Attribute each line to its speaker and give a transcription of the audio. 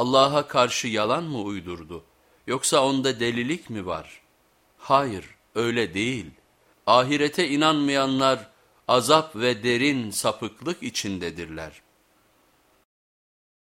Speaker 1: Allah'a karşı yalan mı uydurdu? Yoksa onda delilik mi var? Hayır, öyle değil. Ahirete inanmayanlar azap ve derin sapıklık içindedirler.''